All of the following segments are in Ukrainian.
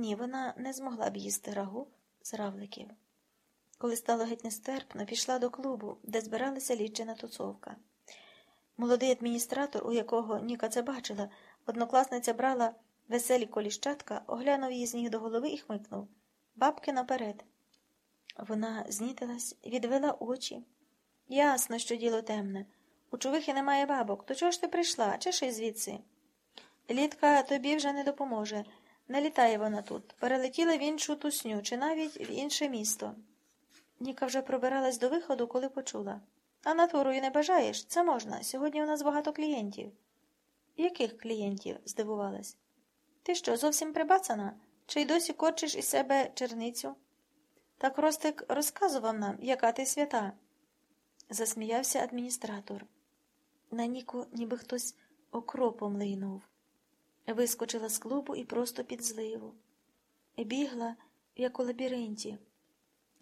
Ні, вона не змогла б їсти рагу з равликів. Коли стало геть нестерпно, пішла до клубу, де збиралася лічена тусовка. Молодий адміністратор, у якого Ніка це бачила, однокласниця брала веселі коліщатка, оглянув її з ніг до голови і хмикнув Бабки наперед. Вона знітилась, відвела очі. Ясно, що діло темне. У чувихи немає бабок. То чого ж ти прийшла? Чеши звідси. Літка тобі вже не допоможе. Не літає вона тут. Перелетіла в іншу тусню чи навіть в інше місто. Ніка вже пробиралась до виходу, коли почула. А натурою не бажаєш? Це можна. Сьогодні у нас багато клієнтів. Яких клієнтів? здивувалась. Ти що, зовсім прибацана? Чи й досі корчиш із себе черницю? Так Ростик розказував нам, яка ти свята. Засміявся адміністратор. На Ніку ніби хтось окропом лийнув. Вискочила з клубу і просто під зливу. Бігла, як у лабіринті.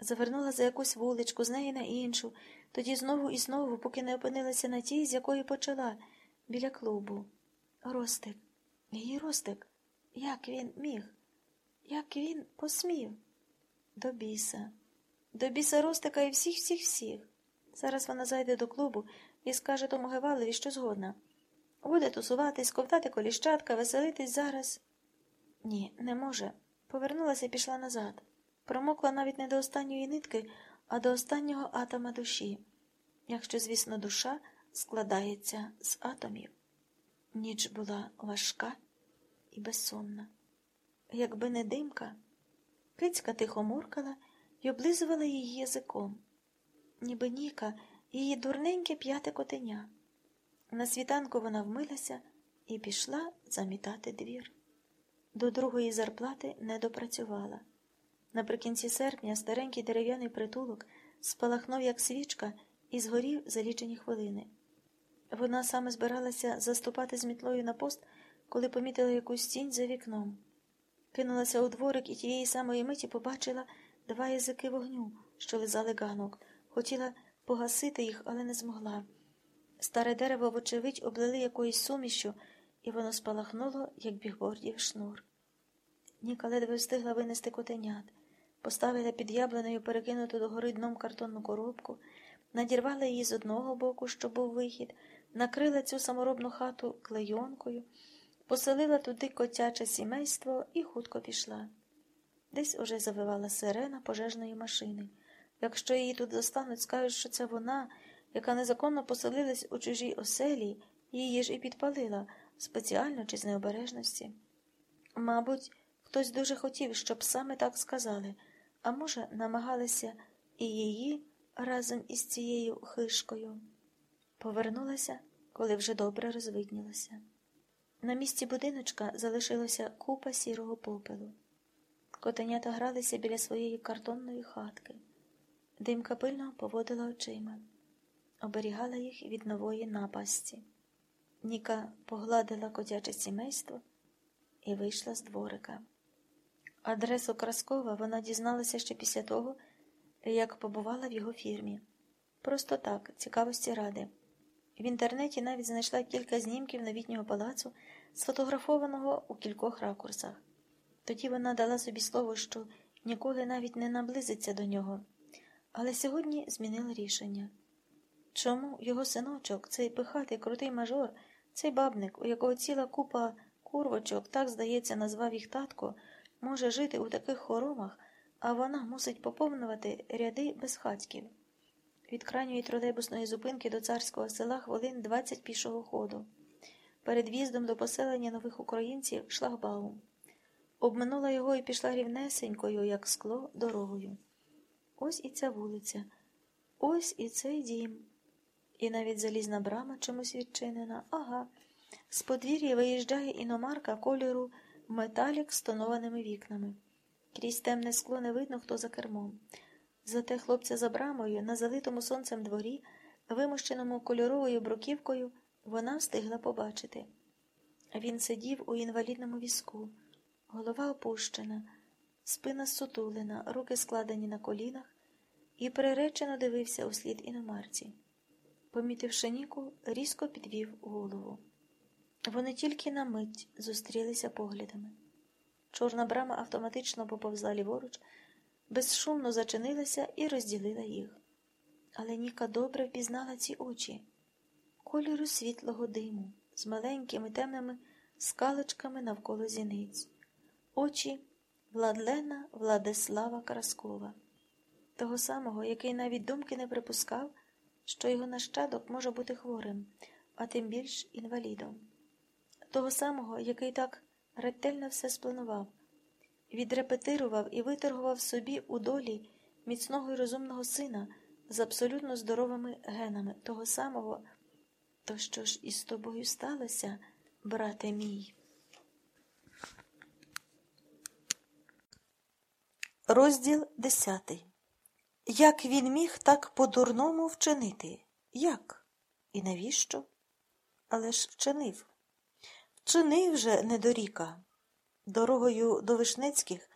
Завернула за якусь вуличку, з неї на іншу, тоді знову і знову, поки не опинилася на тій, з якої почала, біля клубу. Ростик, її Ростик, як він міг, як він посмів? До біса, до біса Ростика і всіх, всіх, всіх. Зараз вона зайде до клубу і скаже тому Гевалові, що згодна. Буде тусуватись, ковтати коліщатка, веселитись зараз. Ні, не може. Повернулася і пішла назад. Промокла навіть не до останньої нитки, а до останнього атома душі, якщо, звісно, душа складається з атомів. Ніч була важка і безсонна. Якби не димка, кицька тихо муркала і облизувала її язиком, ніби Ніка, її дурненьке п'яте котеня. На світанку вона вмилася і пішла замітати двір. До другої зарплати не допрацювала. Наприкінці серпня старенький дерев'яний притулок спалахнув, як свічка, і згорів за лічені хвилини. Вона саме збиралася заступати з мітлою на пост, коли помітила якусь тінь за вікном. Кинулася у дворик і тієї самої миті побачила два язики вогню, що лизали ганок. Хотіла погасити їх, але не змогла. Старе дерево, вочевидь, облили якоюсь сумішю, і воно спалахнуло, як бігбордів шнур. Ніка ледве встигла винести котенят, поставила під яблунею перекинуту догори дном картонну коробку, надірвала її з одного боку, щоб був вихід, накрила цю саморобну хату клейонкою, поселила туди котяче сімейство і хутко пішла. Десь уже завивала сирена пожежної машини. Якщо її тут застануть, скажуть, що це вона, яка незаконно поселилась у чужій оселі, її ж і підпалила, спеціально чи з необережності. Мабуть, хтось дуже хотів, щоб саме так сказали, а може, намагалися і її разом із цією хишкою. Повернулася, коли вже добре розвиднілося. На місці будиночка залишилося купа сірого попелу. Котенята гралися біля своєї картонної хатки. Димка пильно поводила очима, оберігала їх від нової напасті. Ніка погладила котяче сімейство і вийшла з дворика. Адресу Краскова вона дізналася ще після того, як побувала в його фірмі. Просто так, цікавості ради. В інтернеті навіть знайшла кілька знімків новітнього палацу, сфотографованого у кількох ракурсах. Тоді вона дала собі слово, що ніколи навіть не наблизиться до нього. Але сьогодні змінила рішення. Чому його синочок, цей пихатий крутий мажор, цей бабник, у якого ціла купа курвочок, так, здається, назвав їх татко, може жити у таких хоромах, а вона мусить поповнювати ряди безхатьків. Від крайньої тролейбусної зупинки до царського села хвилин 20 пішого ходу. Перед в'їздом до поселення нових українців шлагбаум. Обминула його і пішла рівнесенькою, як скло, дорогою. Ось і ця вулиця, ось і цей дім. І навіть залізна брама чомусь відчинена. Ага. З подвір'я виїжджає іномарка кольору металік з тонованими вікнами. Крізь темне скло не видно, хто за кермом. Зате хлопця за брамою, на залитому сонцем дворі, вимощеному кольоровою бруківкою, вона встигла побачити. Він сидів у інвалідному візку, голова опущена, спина сутулена, руки складені на колінах, і приречено дивився у слід іномарці. Помітивши Ніку, різко підвів голову. Вони тільки на мить зустрілися поглядами. Чорна брама автоматично поповзла ліворуч, безшумно зачинилася і розділила їх. Але Ніка добре впізнала ці очі кольору світлого диму з маленькими темними скалочками навколо зіниць, очі Владлена Владислава Краскова, того самого, який навіть думки не припускав, що його нащадок може бути хворим, а тим більш інвалідом, того самого, який так ретельно все спланував, відрепетирував і виторгував собі у долі міцного і розумного сина з абсолютно здоровими генами, того самого. То що ж із тобою сталося, брате мій? Розділ десятий. Як він міг так по-дурному вчинити? Як? І навіщо? Але ж вчинив. Вчинив же недоріка. Дорогою до Вишнецьких